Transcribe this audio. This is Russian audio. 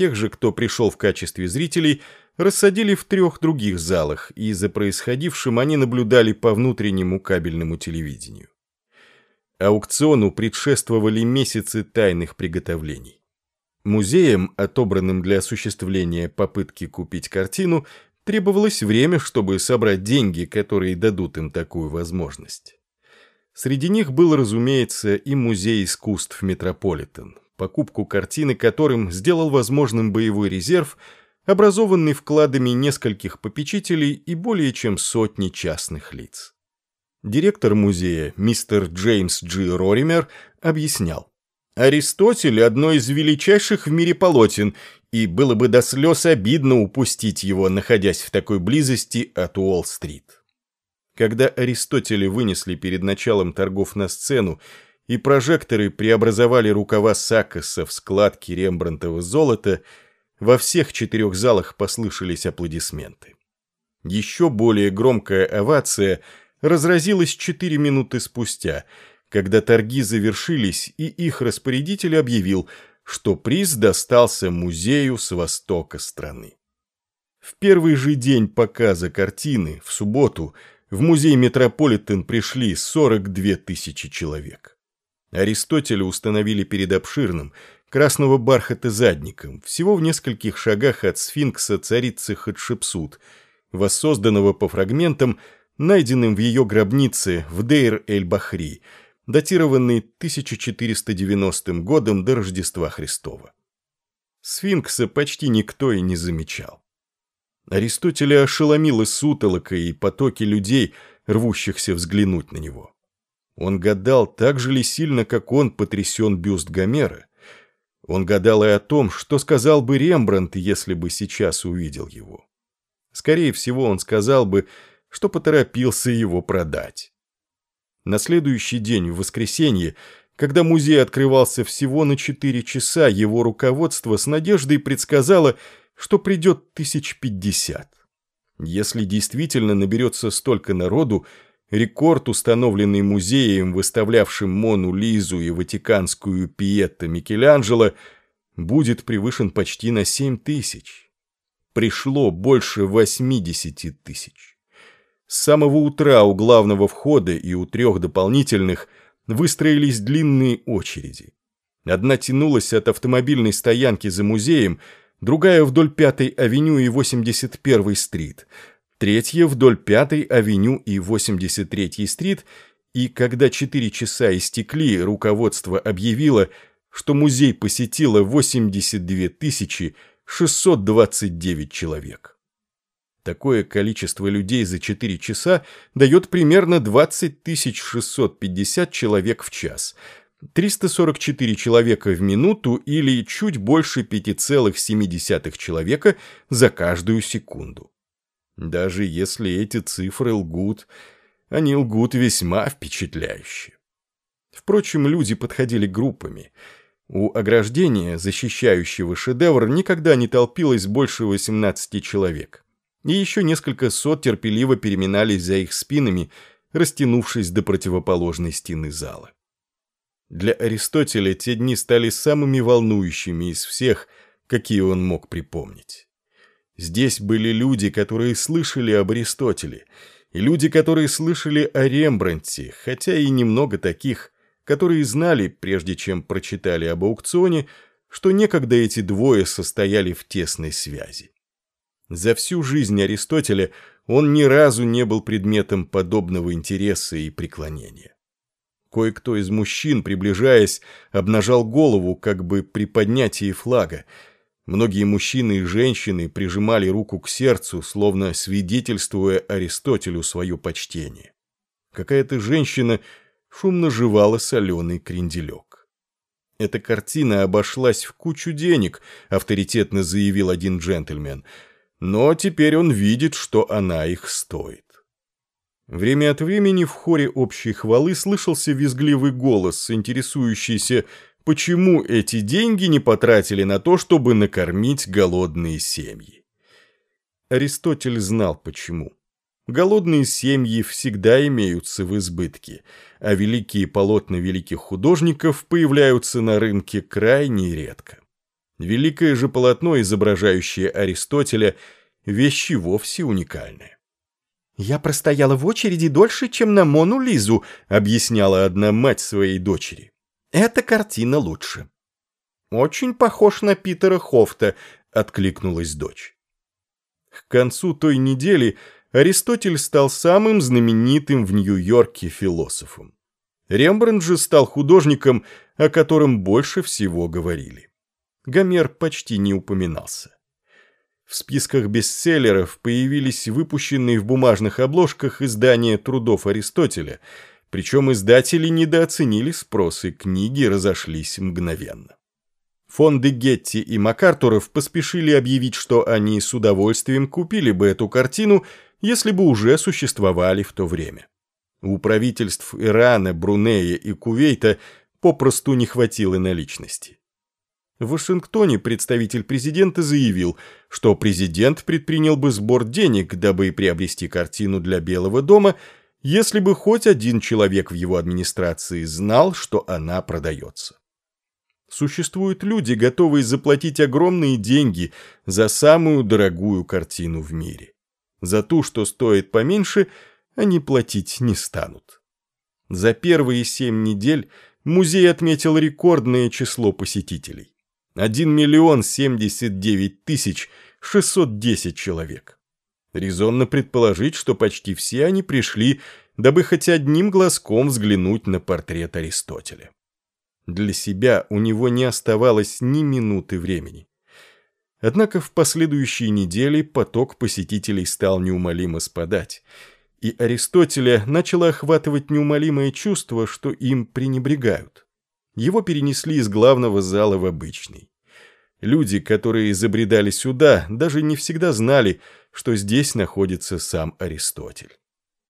Тех же, кто пришел в качестве зрителей, рассадили в трех других залах, и за происходившим они наблюдали по внутреннему кабельному телевидению. Аукциону предшествовали месяцы тайных приготовлений. Музеям, отобранным для осуществления попытки купить картину, требовалось время, чтобы собрать деньги, которые дадут им такую возможность. Среди них был, разумеется, и музей искусств Метрополитен, покупку картины которым сделал возможным боевой резерв, образованный вкладами нескольких попечителей и более чем сотни частных лиц. Директор музея, мистер Джеймс Джи Роример, объяснял. Аристотель – одно из величайших в мире полотен, и было бы до слез обидно упустить его, находясь в такой близости от Уолл-стрит. Когда Аристотеля вынесли перед началом торгов на сцену, и прожекторы преобразовали рукава Саккоса в складки рембрандтового золота, во всех четырех залах послышались аплодисменты. Еще более громкая овация разразилась четыре минуты спустя, когда торги завершились, и их распорядитель объявил – что приз достался музею с востока страны. В первый же день показа картины, в субботу, в музей Метрополитен пришли 42 тысячи человек. Аристотеля установили перед обширным, красного бархата задником, всего в нескольких шагах от сфинкса царицы Хатшепсут, воссозданного по фрагментам, найденным в ее гробнице в Дейр-эль-Бахри – датированный 1490 годом до Рождества Христова. Сфинкса почти никто и не замечал. Аристотеля ошеломила сутолока и потоки людей, рвущихся взглянуть на него. Он гадал, так же ли сильно, как он, потрясен бюст Гомера. Он гадал и о том, что сказал бы Рембрандт, если бы сейчас увидел его. Скорее всего, он сказал бы, что поторопился его продать. На следующий день, в воскресенье, когда музей открывался всего на 4 часа, его руководство с надеждой предсказало, что придет тысяч пятьдесят. Если действительно наберется столько народу, рекорд, установленный музеем, выставлявшим Мону Лизу и Ватиканскую Пиетто Микеланджело, будет превышен почти на 7 тысяч. Пришло больше 80 тысяч. С самого утра у главного входа и у трех дополнительных выстроились длинные очереди. Одна тянулась от автомобильной стоянки за музеем, другая вдоль Пятой авеню и 81-й стрит, третья вдоль Пятой авеню и 83-й стрит, и когда четыре часа истекли, руководство объявило, что музей посетило 82 629 человек. Такое количество людей за 4 часа дает примерно 20 650 человек в час, 344 человека в минуту или чуть больше 5,7 человека за каждую секунду. Даже если эти цифры лгут, они лгут весьма впечатляюще. Впрочем, люди подходили группами. У ограждения, защищающего шедевр, никогда не толпилось больше 18 человек и еще несколько сот терпеливо переминались за их спинами, растянувшись до противоположной стены зала. Для Аристотеля те дни стали самыми волнующими из всех, какие он мог припомнить. Здесь были люди, которые слышали об Аристотеле, и люди, которые слышали о Рембрандте, хотя и немного таких, которые знали, прежде чем прочитали об аукционе, что некогда эти двое состояли в тесной связи. За всю жизнь Аристотеля он ни разу не был предметом подобного интереса и преклонения. Кое-кто из мужчин, приближаясь, обнажал голову, как бы при поднятии флага. Многие мужчины и женщины прижимали руку к сердцу, словно свидетельствуя Аристотелю свое почтение. Какая-то женщина шумно жевала соленый кренделек. Эта картина обошлась в кучу денег, авторитетно заявил один джентльмен – но теперь он видит, что она их стоит. Время от времени в хоре общей хвалы слышался визгливый голос, интересующийся, почему эти деньги не потратили на то, чтобы накормить голодные семьи. Аристотель знал почему. Голодные семьи всегда имеются в избытке, а великие полотна великих художников появляются на рынке крайне редко. Великое же полотно, изображающее Аристотеля, вещи вовсе уникальные. «Я простояла в очереди дольше, чем на Мону Лизу», — объясняла одна мать своей дочери. «Эта картина лучше». «Очень похож на Питера Хофта», — откликнулась дочь. К концу той недели Аристотель стал самым знаменитым в Нью-Йорке философом. Рембрандт же стал художником, о котором больше всего говорили. Гомер почти не упоминался. В списках бестселлеров появились выпущенные в бумажных обложках издания трудов Аристотеля, причем издатели недооценили спрос, и книги разошлись мгновенно. Фонды Гетти и МакАртуров поспешили объявить, что они с удовольствием купили бы эту картину, если бы уже существовали в то время. У правительств Ирана, Брунея и Кувейта попросту не хватило наличности. В Вашингтоне представитель президента заявил, что президент предпринял бы сбор денег, дабы приобрести картину для Белого дома, если бы хоть один человек в его администрации знал, что она продается. Существуют люди, готовые заплатить огромные деньги за самую дорогую картину в мире. За ту, что стоит поменьше, они платить не станут. За первые семь недель музей отметил рекордное число посетителей. 1 миллион 79 тысяч 610 человек. Резонно предположить, что почти все они пришли, дабы хоть одним глазком взглянуть на портрет Аристотеля. Для себя у него не оставалось ни минуты времени. Однако в последующие недели поток посетителей стал неумолимо спадать, и Аристотеля начало охватывать неумолимое чувство, что им пренебрегают его перенесли из главного зала в обычный. Люди, которые забредали сюда, даже не всегда знали, что здесь находится сам Аристотель.